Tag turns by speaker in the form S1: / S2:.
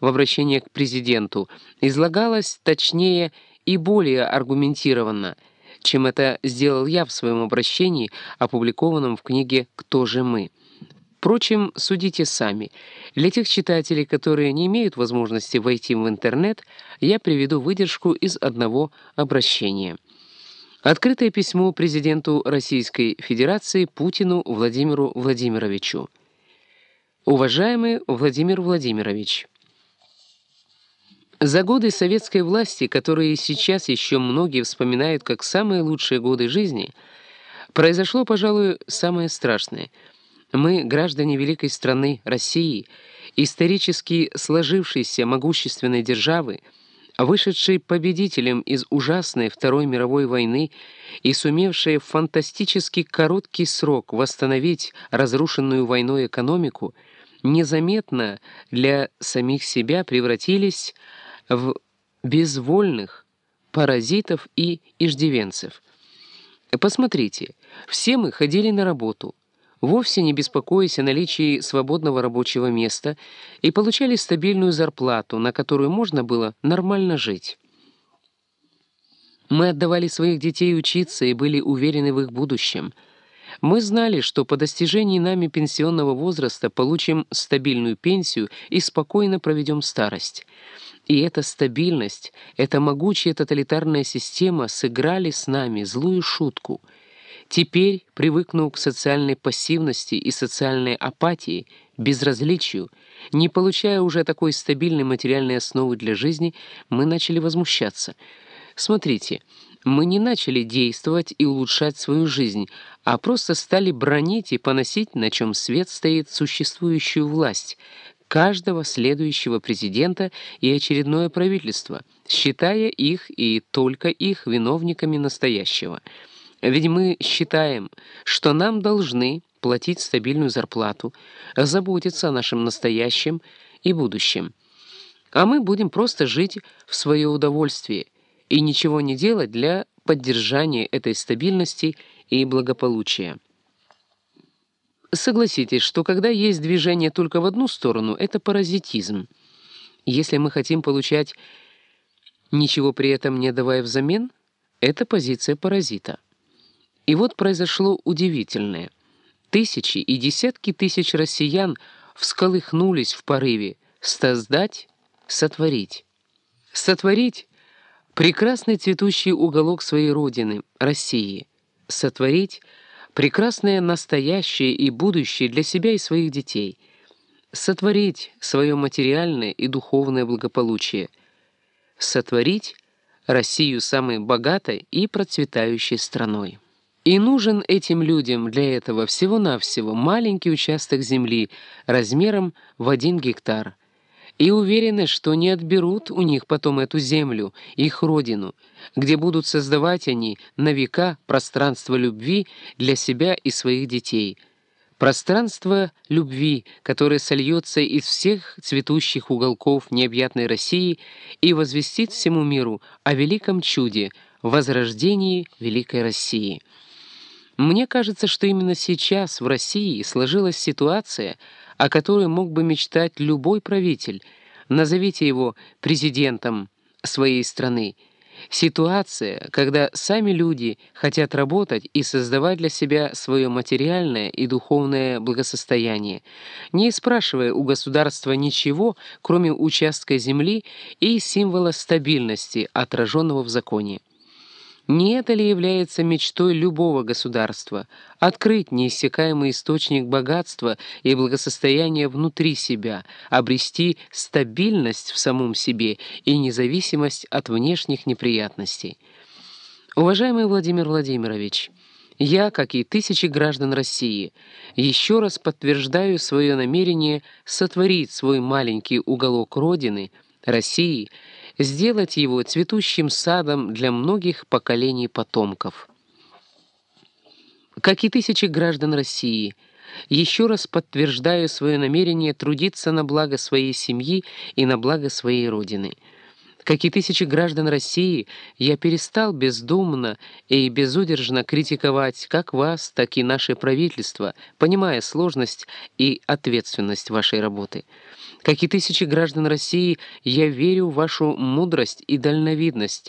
S1: в обращении к президенту излагалась точнее и более аргументированно, чем это сделал я в своем обращении, опубликованном в книге «Кто же мы?». Впрочем, судите сами. Для тех читателей, которые не имеют возможности войти в интернет, я приведу выдержку из одного обращения. Открытое письмо президенту Российской Федерации Путину Владимиру Владимировичу. Уважаемый Владимир Владимирович, за годы советской власти, которые сейчас еще многие вспоминают как самые лучшие годы жизни, произошло, пожалуй, самое страшное. Мы, граждане великой страны России, исторически сложившейся могущественной державы, вышедшей победителем из ужасной Второй мировой войны и сумевшей в фантастически короткий срок восстановить разрушенную войной экономику, незаметно для самих себя превратились в безвольных паразитов и иждивенцев. Посмотрите, все мы ходили на работу — вовсе не беспокоясь о наличии свободного рабочего места, и получали стабильную зарплату, на которую можно было нормально жить. Мы отдавали своих детей учиться и были уверены в их будущем. Мы знали, что по достижении нами пенсионного возраста получим стабильную пенсию и спокойно проведем старость. И эта стабильность, эта могучая тоталитарная система сыграли с нами злую шутку — Теперь, привыкнув к социальной пассивности и социальной апатии, безразличию, не получая уже такой стабильной материальной основы для жизни, мы начали возмущаться. Смотрите, мы не начали действовать и улучшать свою жизнь, а просто стали бронить и поносить, на чем свет стоит существующую власть, каждого следующего президента и очередное правительство, считая их и только их виновниками настоящего — ведь мы считаем, что нам должны платить стабильную зарплату, заботиться о нашем настоящем и будущем. А мы будем просто жить в свое удовольствие и ничего не делать для поддержания этой стабильности и благополучия. Согласитесь, что когда есть движение только в одну сторону, это паразитизм. Если мы хотим получать ничего при этом не давая взамен, это позиция паразита. И вот произошло удивительное. Тысячи и десятки тысяч россиян всколыхнулись в порыве создать, сотворить. Сотворить прекрасный цветущий уголок своей родины, России. Сотворить прекрасное настоящее и будущее для себя и своих детей. Сотворить свое материальное и духовное благополучие. Сотворить Россию самой богатой и процветающей страной. И нужен этим людям для этого всего-навсего маленький участок земли размером в один гектар. И уверены, что не отберут у них потом эту землю, их родину, где будут создавать они на века пространство любви для себя и своих детей. Пространство любви, которое сольется из всех цветущих уголков необъятной России и возвестит всему миру о великом чуде, возрождении великой России. Мне кажется, что именно сейчас в России сложилась ситуация, о которой мог бы мечтать любой правитель, назовите его президентом своей страны. Ситуация, когда сами люди хотят работать и создавать для себя свое материальное и духовное благосостояние, не спрашивая у государства ничего, кроме участка земли и символа стабильности, отраженного в законе. Не это ли является мечтой любого государства — открыть неиссякаемый источник богатства и благосостояния внутри себя, обрести стабильность в самом себе и независимость от внешних неприятностей? Уважаемый Владимир Владимирович, я, как и тысячи граждан России, еще раз подтверждаю свое намерение сотворить свой маленький уголок Родины, России — сделать его цветущим садом для многих поколений потомков. Как и тысячи граждан России, еще раз подтверждаю свое намерение трудиться на благо своей семьи и на благо своей Родины. Как и тысячи граждан России, я перестал бездумно и безудержно критиковать как вас, так и наше правительство, понимая сложность и ответственность вашей работы. Как и тысячи граждан России, я верю в вашу мудрость и дальновидность,